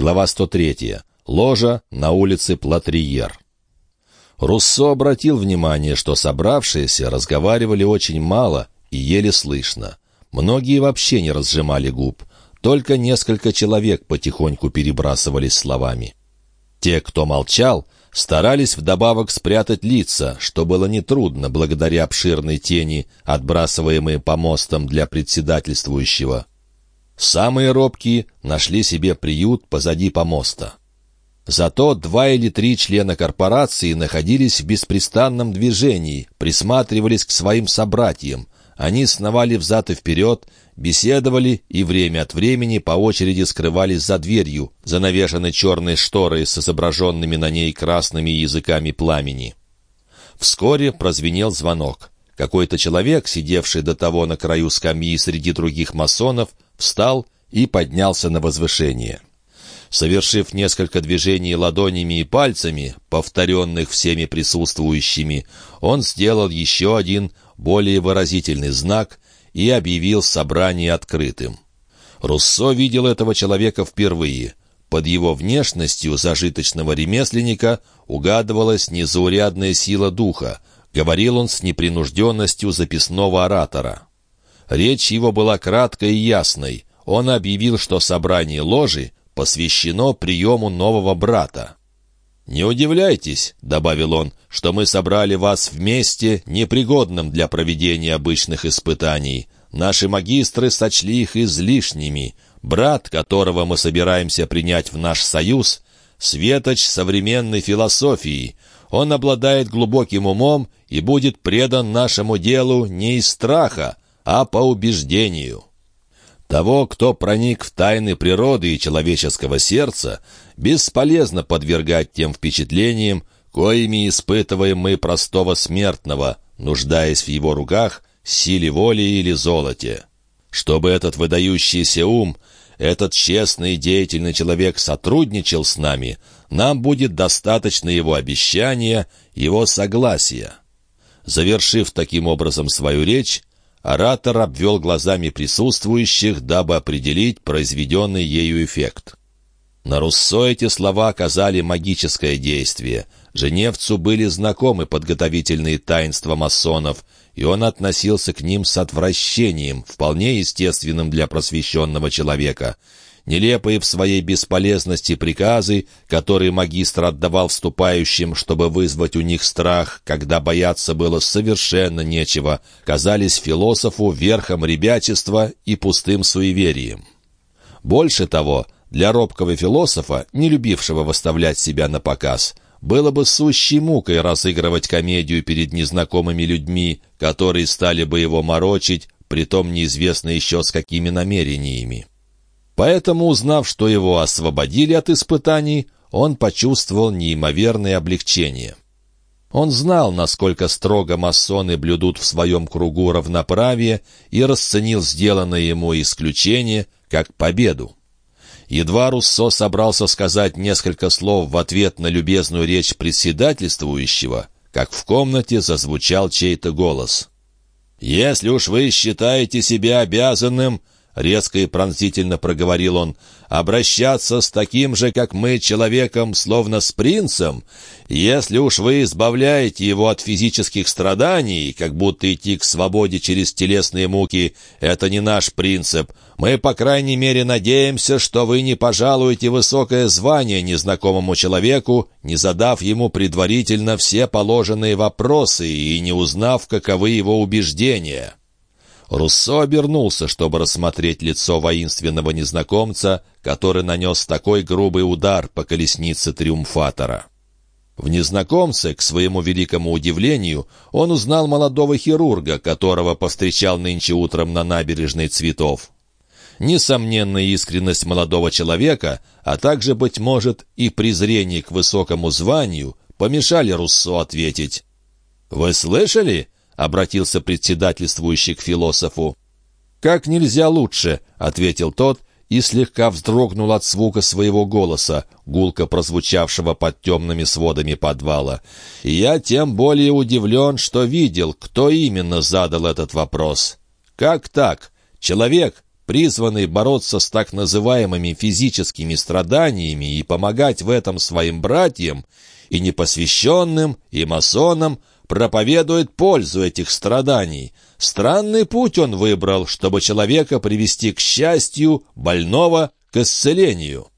Глава 103. Ложа на улице Платриер. Руссо обратил внимание, что собравшиеся разговаривали очень мало и еле слышно. Многие вообще не разжимали губ. Только несколько человек потихоньку перебрасывались словами. Те, кто молчал, старались вдобавок спрятать лица, что было нетрудно благодаря обширной тени, отбрасываемой помостом для председательствующего. Самые робкие нашли себе приют позади помоста. Зато два или три члена корпорации находились в беспрестанном движении, присматривались к своим собратьям. Они сновали взад и вперед, беседовали и время от времени по очереди скрывались за дверью, занавешенной черной шторой с изображенными на ней красными языками пламени. Вскоре прозвенел звонок. Какой-то человек, сидевший до того на краю скамьи среди других масонов, встал и поднялся на возвышение. Совершив несколько движений ладонями и пальцами, повторенных всеми присутствующими, он сделал еще один, более выразительный знак и объявил собрание открытым. Руссо видел этого человека впервые. Под его внешностью зажиточного ремесленника угадывалась незаурядная сила духа. Говорил он с непринужденностью записного оратора. Речь его была краткой и ясной. Он объявил, что собрание ложи посвящено приему нового брата. «Не удивляйтесь», — добавил он, — «что мы собрали вас вместе, непригодным для проведения обычных испытаний. Наши магистры сочли их излишними. Брат, которого мы собираемся принять в наш союз, — светоч современной философии. Он обладает глубоким умом и будет предан нашему делу не из страха, а по убеждению. Того, кто проник в тайны природы и человеческого сердца, бесполезно подвергать тем впечатлениям, коими испытываем мы простого смертного, нуждаясь в его руках, силе воли или золоте. Чтобы этот выдающийся ум, этот честный и деятельный человек сотрудничал с нами, нам будет достаточно его обещания, его согласия. Завершив таким образом свою речь, Оратор обвел глазами присутствующих, дабы определить произведенный ею эффект. На Руссо эти слова оказали магическое действие. Женевцу были знакомы подготовительные таинства масонов, и он относился к ним с отвращением, вполне естественным для просвещенного человека — нелепые в своей бесполезности приказы, которые магистр отдавал вступающим, чтобы вызвать у них страх, когда бояться было совершенно нечего, казались философу верхом ребячества и пустым суеверием. Больше того, для робкого философа, не любившего выставлять себя на показ, было бы сущей мукой разыгрывать комедию перед незнакомыми людьми, которые стали бы его морочить, притом неизвестно еще с какими намерениями. Поэтому, узнав, что его освободили от испытаний, он почувствовал неимоверное облегчение. Он знал, насколько строго масоны блюдут в своем кругу равноправие и расценил сделанное ему исключение как победу. Едва Руссо собрался сказать несколько слов в ответ на любезную речь председательствующего, как в комнате зазвучал чей-то голос. «Если уж вы считаете себя обязанным — резко и пронзительно проговорил он, — «обращаться с таким же, как мы, человеком, словно с принцем? Если уж вы избавляете его от физических страданий, как будто идти к свободе через телесные муки — это не наш принцип, мы, по крайней мере, надеемся, что вы не пожалуете высокое звание незнакомому человеку, не задав ему предварительно все положенные вопросы и не узнав, каковы его убеждения». Руссо обернулся, чтобы рассмотреть лицо воинственного незнакомца, который нанес такой грубый удар по колеснице триумфатора. В незнакомце, к своему великому удивлению, он узнал молодого хирурга, которого повстречал нынче утром на набережной цветов. Несомненная искренность молодого человека, а также, быть может, и презрение к высокому званию помешали Руссо ответить. «Вы слышали?» Обратился председательствующий к философу. «Как нельзя лучше», — ответил тот и слегка вздрогнул от звука своего голоса, гулко прозвучавшего под темными сводами подвала. Я тем более удивлен, что видел, кто именно задал этот вопрос. «Как так? Человек, призванный бороться с так называемыми физическими страданиями и помогать в этом своим братьям, и непосвященным, и масонам, проповедует пользу этих страданий. Странный путь он выбрал, чтобы человека привести к счастью, больного к исцелению.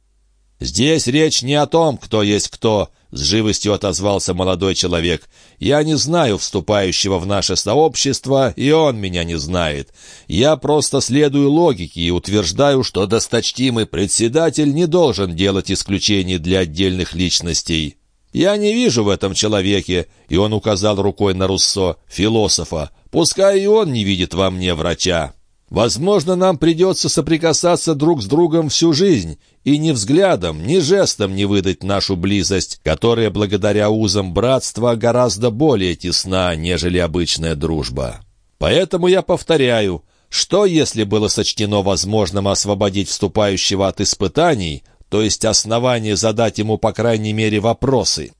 «Здесь речь не о том, кто есть кто», — с живостью отозвался молодой человек. «Я не знаю вступающего в наше сообщество, и он меня не знает. Я просто следую логике и утверждаю, что досточтимый председатель не должен делать исключений для отдельных личностей. Я не вижу в этом человеке, и он указал рукой на Руссо, философа. Пускай и он не видит во мне врача». Возможно, нам придется соприкасаться друг с другом всю жизнь, и ни взглядом, ни жестом не выдать нашу близость, которая благодаря узам братства гораздо более тесна, нежели обычная дружба. Поэтому я повторяю, что если было сочтено возможным освободить вступающего от испытаний, то есть основание задать ему по крайней мере вопросы?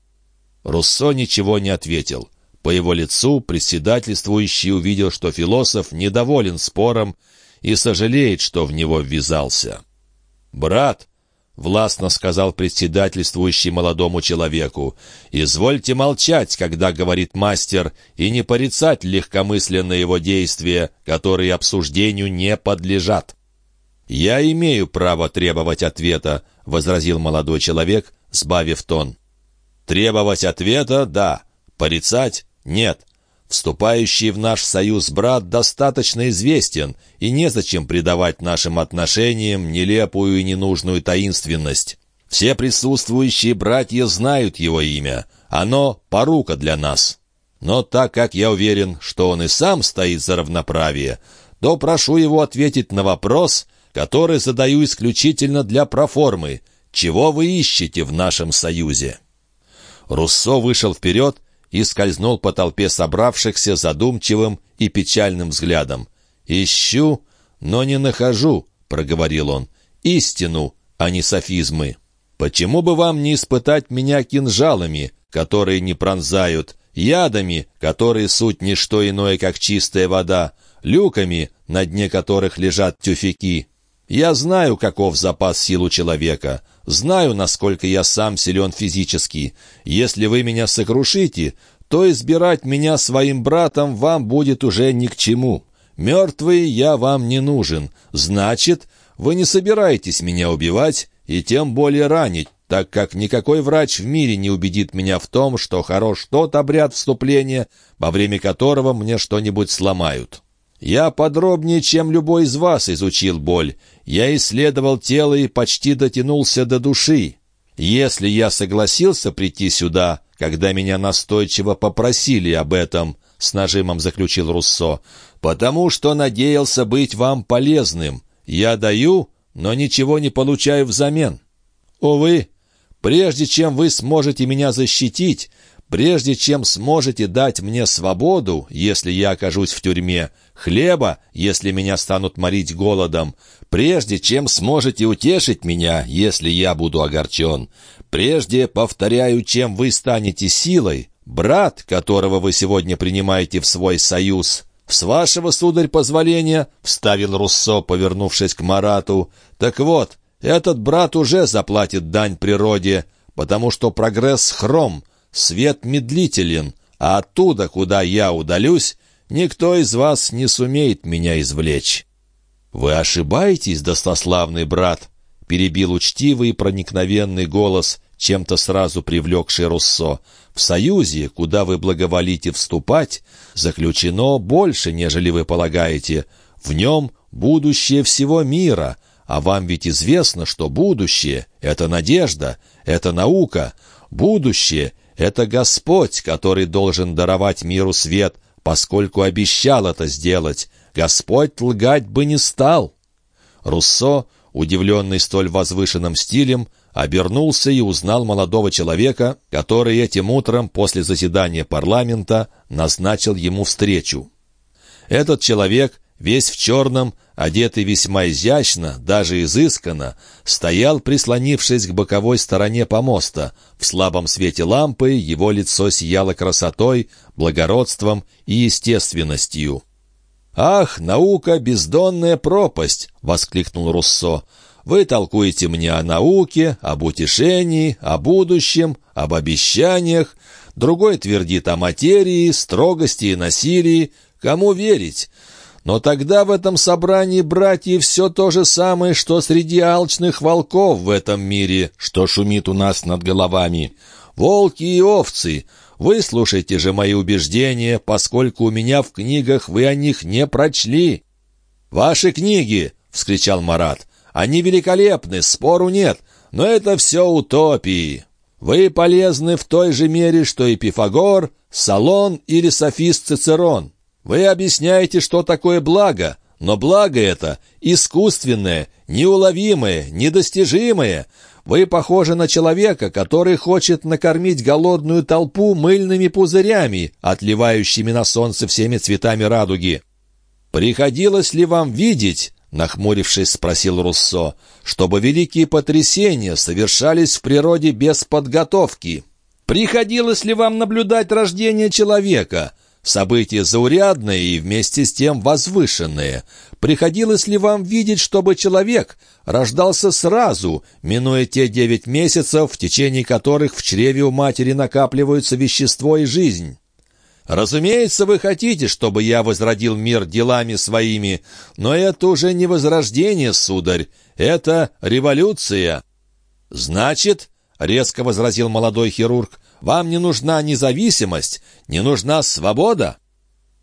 Руссо ничего не ответил. По его лицу председательствующий увидел, что философ недоволен спором и сожалеет, что в него ввязался. «Брат», — властно сказал председательствующий молодому человеку, «извольте молчать, когда говорит мастер, и не порицать легкомысленно его действия, которые обсуждению не подлежат». «Я имею право требовать ответа», — возразил молодой человек, сбавив тон. «Требовать ответа — да, порицать нет, вступающий в наш союз брат достаточно известен, и незачем придавать нашим отношениям нелепую и ненужную таинственность. Все присутствующие братья знают его имя. Оно — порука для нас. Но так как я уверен, что он и сам стоит за равноправие, то прошу его ответить на вопрос, который задаю исключительно для проформы. Чего вы ищете в нашем союзе?» Руссо вышел вперед и скользнул по толпе собравшихся задумчивым и печальным взглядом. «Ищу, но не нахожу», — проговорил он, — «истину, а не софизмы. Почему бы вам не испытать меня кинжалами, которые не пронзают, ядами, которые суть не что иное, как чистая вода, люками, на дне которых лежат тюфяки?» Я знаю, каков запас сил у человека, знаю, насколько я сам силен физически. Если вы меня сокрушите, то избирать меня своим братом вам будет уже ни к чему. Мертвый я вам не нужен. Значит, вы не собираетесь меня убивать и тем более ранить, так как никакой врач в мире не убедит меня в том, что хорош тот обряд вступления, во время которого мне что-нибудь сломают. Я подробнее, чем любой из вас, изучил боль. Я исследовал тело и почти дотянулся до души. Если я согласился прийти сюда, когда меня настойчиво попросили об этом, — с нажимом заключил Руссо, — потому что надеялся быть вам полезным. Я даю, но ничего не получаю взамен. Увы, прежде чем вы сможете меня защитить, Прежде чем сможете дать мне свободу, если я окажусь в тюрьме, хлеба, если меня станут морить голодом, прежде чем сможете утешить меня, если я буду огорчен, прежде, повторяю, чем вы станете силой, брат, которого вы сегодня принимаете в свой союз, «С вашего, сударь, позволения», — вставил Руссо, повернувшись к Марату, «так вот, этот брат уже заплатит дань природе, потому что прогресс хром, свет медлителен, а оттуда, куда я удалюсь, никто из вас не сумеет меня извлечь». «Вы ошибаетесь, достославный брат», — перебил учтивый и проникновенный голос, чем-то сразу привлекший Руссо. «В союзе, куда вы благоволите вступать, заключено больше, нежели вы полагаете. В нем будущее всего мира, а вам ведь известно, что будущее — это надежда, это наука. Будущее это Господь, который должен даровать миру свет, поскольку обещал это сделать. Господь лгать бы не стал. Руссо, удивленный столь возвышенным стилем, обернулся и узнал молодого человека, который этим утром после заседания парламента назначил ему встречу. Этот человек весь в черном, одетый весьма изящно, даже изысканно, стоял, прислонившись к боковой стороне помоста. В слабом свете лампы его лицо сияло красотой, благородством и естественностью. «Ах, наука — бездонная пропасть!» — воскликнул Руссо. «Вы толкуете мне о науке, об утешении, о будущем, об обещаниях. Другой твердит о материи, строгости и насилии. Кому верить? Но тогда в этом собрании братьев все то же самое, что среди алчных волков в этом мире, что шумит у нас над головами. Волки и овцы. Выслушайте же мои убеждения, поскольку у меня в книгах вы о них не прочли». «Ваши книги!» — вскричал Марат. «Они великолепны, спору нет, но это все утопии. Вы полезны в той же мере, что и Пифагор, Салон или софист Цицерон. Вы объясняете, что такое благо, но благо это искусственное, неуловимое, недостижимое. Вы похожи на человека, который хочет накормить голодную толпу мыльными пузырями, отливающими на солнце всеми цветами радуги. Приходилось ли вам видеть, нахмурившись, спросил Руссо, чтобы великие потрясения совершались в природе без подготовки? Приходилось ли вам наблюдать рождение человека? События заурядные и вместе с тем возвышенные. Приходилось ли вам видеть, чтобы человек рождался сразу, минуя те девять месяцев, в течение которых в чреве у матери накапливаются вещество и жизнь? Разумеется, вы хотите, чтобы я возродил мир делами своими, но это уже не возрождение, сударь, это революция. Значит, — резко возразил молодой хирург, вам не нужна независимость, не нужна свобода?»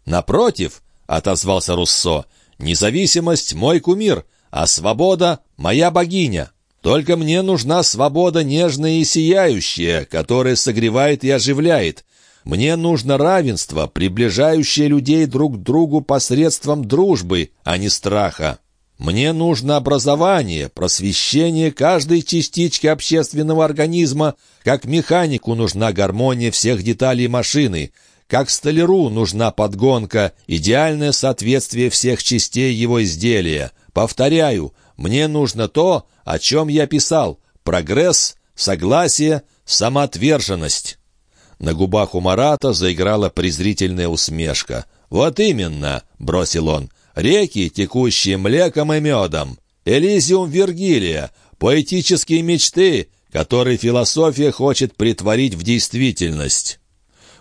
«Напротив», — отозвался Руссо, — «независимость — мой кумир, а свобода — моя богиня. Только мне нужна свобода нежная и сияющая, которая согревает и оживляет. Мне нужно равенство, приближающее людей друг к другу посредством дружбы, а не страха». Мне нужно образование, просвещение каждой частички общественного организма, как механику нужна гармония всех деталей машины, как столяру нужна подгонка, идеальное соответствие всех частей его изделия. Повторяю, мне нужно то, о чем я писал – прогресс, согласие, самоотверженность». На губах у Марата заиграла презрительная усмешка. «Вот именно», — бросил он, реки, текущие млеком и медом, Элизиум Вергилия, поэтические мечты, которые философия хочет притворить в действительность.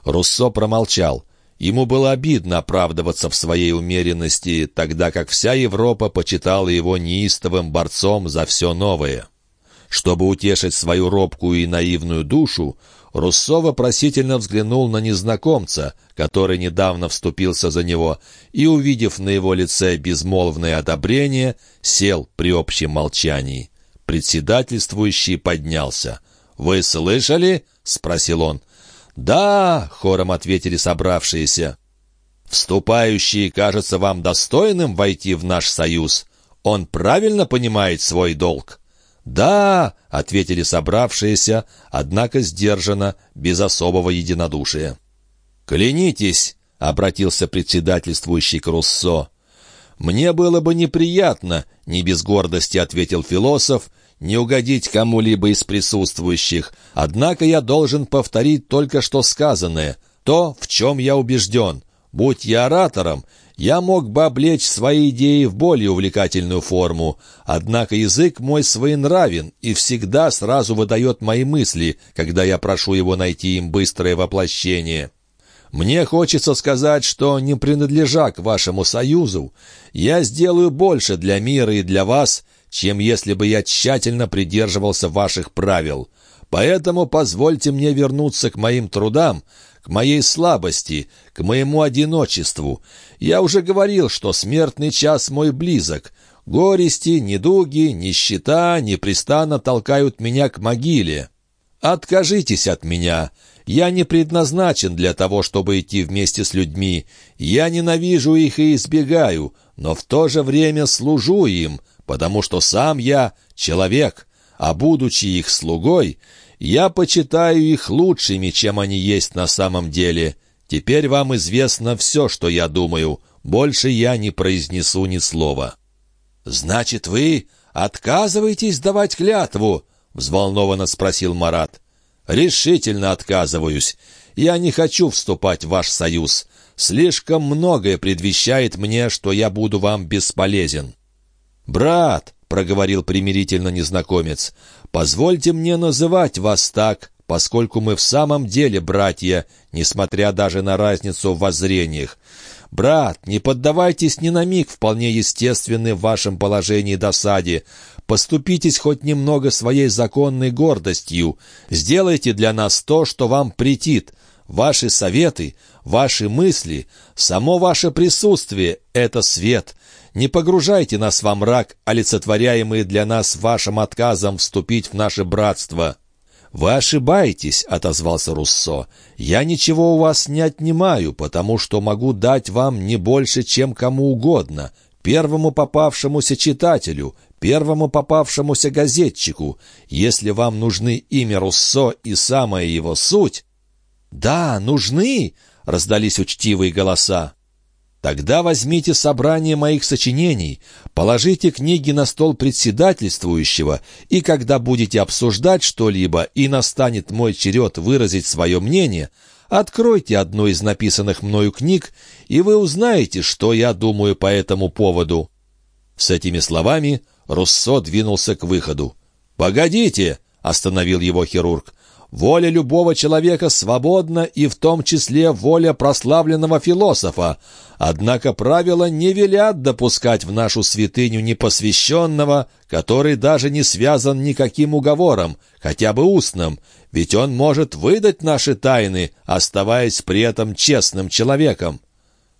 Руссо промолчал. Ему было обидно оправдываться в своей умеренности, тогда как вся Европа почитала его неистовым борцом за все новое. Чтобы утешить свою робкую и наивную душу, Руссо вопросительно взглянул на незнакомца, который недавно вступился за него, и, увидев на его лице безмолвное одобрение, сел при общем молчании. Председательствующий поднялся. «Вы слышали?» — спросил он. «Да», — хором ответили собравшиеся. «Вступающий кажется вам достойным войти в наш союз. Он правильно понимает свой долг?» «Да», — ответили собравшиеся, однако сдержанно, без особого единодушия. «Клянитесь», — обратился председательствующий к Руссо. «Мне было бы неприятно», — не без гордости ответил философ, «не угодить кому-либо из присутствующих, однако я должен повторить только что сказанное, то, в чем я убежден. Будь я оратором, я мог бы облечь свои идеи в более увлекательную форму, однако язык мой своенравен и всегда сразу выдает мои мысли, когда я прошу его найти им быстрое воплощение. Мне хочется сказать, что, не принадлежа к вашему союзу, я сделаю больше для мира и для вас, чем если бы я тщательно придерживался ваших правил. Поэтому позвольте мне вернуться к моим трудам, к моей слабости, к моему одиночеству. Я уже говорил, что смертный час мой близок. Горести, недуги, нищета непрестанно толкают меня к могиле. Откажитесь от меня. Я не предназначен для того, чтобы идти вместе с людьми. Я ненавижу их и избегаю, но в то же время служу им, потому что сам я человек, а будучи их слугой, я почитаю их лучшими, чем они есть на самом деле. Теперь вам известно все, что я думаю. Больше я не произнесу ни слова». «Значит, вы отказываетесь давать клятву?» — взволнованно спросил Марат. «Решительно отказываюсь. Я не хочу вступать в ваш союз. Слишком многое предвещает мне, что я буду вам бесполезен». «Брат», — проговорил примирительно незнакомец, — «позвольте мне называть вас так, поскольку мы в самом деле братья, несмотря даже на разницу в воззрениях. Брат, не поддавайтесь ни на миг вполне естественной в вашем положении досаде. Поступитесь хоть немного своей законной гордостью. Сделайте для нас то, что вам претит. Ваши советы, ваши мысли, само ваше присутствие — это свет. Не погружайте нас во мрак, олицетворяемый для нас вашим отказом вступить в наше братство». «Вы ошибаетесь», — отозвался Руссо. «Я ничего у вас не отнимаю, потому что могу дать вам не больше, чем кому угодно, первому попавшемуся читателю, первому попавшемуся газетчику. Если вам нужны имя Руссо и самая его суть, «Да, нужны!» — раздались учтивые голоса. «Тогда возьмите собрание моих сочинений, положите книги на стол председательствующего, и когда будете обсуждать что-либо и настанет мой черед выразить свое мнение, откройте одну из написанных мною книг, и вы узнаете, что я думаю по этому поводу». С этими словами Руссо двинулся к выходу. «Погодите!» — остановил его хирург. Воля любого человека свободна, и в том числе воля прославленного философа. Однако правила не велят допускать в нашу святыню непосвященного, который даже не связан никаким уговором, хотя бы устным, ведь он может выдать наши тайны, оставаясь при этом честным человеком».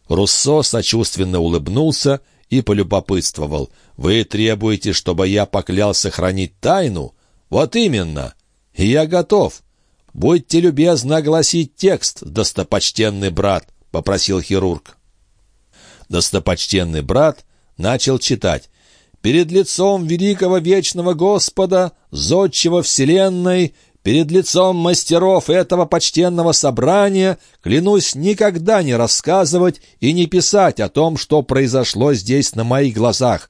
Руссо сочувственно улыбнулся и полюбопытствовал. «Вы требуете, чтобы я поклялся хранить тайну? Вот именно!» «Я готов. Будьте любезны огласить текст, достопочтенный брат», — попросил хирург. Достопочтенный брат начал читать. «Перед лицом великого вечного Господа, зодчего вселенной, перед лицом мастеров этого почтенного собрания, клянусь никогда не рассказывать и не писать о том, что произошло здесь на моих глазах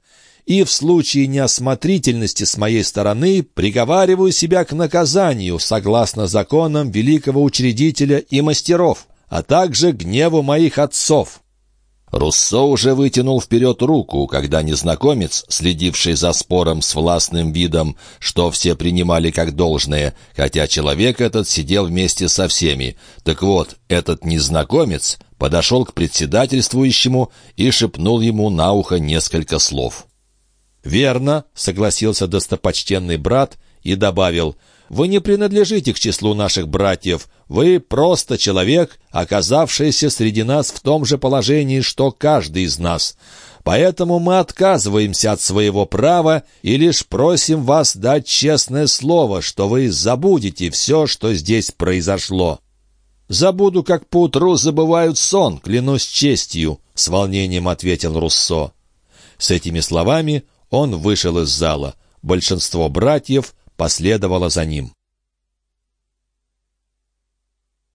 и в случае неосмотрительности с моей стороны приговариваю себя к наказанию согласно законам великого учредителя и мастеров, а также гневу моих отцов». Руссо уже вытянул вперед руку, когда незнакомец, следивший за спором с властным видом, что все принимали как должное, хотя человек этот сидел вместе со всеми. Так вот, этот незнакомец подошел к председательствующему и шепнул ему на ухо несколько слов. «Верно», — согласился достопочтенный брат и добавил, «Вы не принадлежите к числу наших братьев. Вы просто человек, оказавшийся среди нас в том же положении, что каждый из нас. Поэтому мы отказываемся от своего права и лишь просим вас дать честное слово, что вы забудете все, что здесь произошло». «Забуду, как поутру забывают сон, клянусь честью», — с волнением ответил Руссо. С этими словами он вышел из зала. Большинство братьев последовало за ним.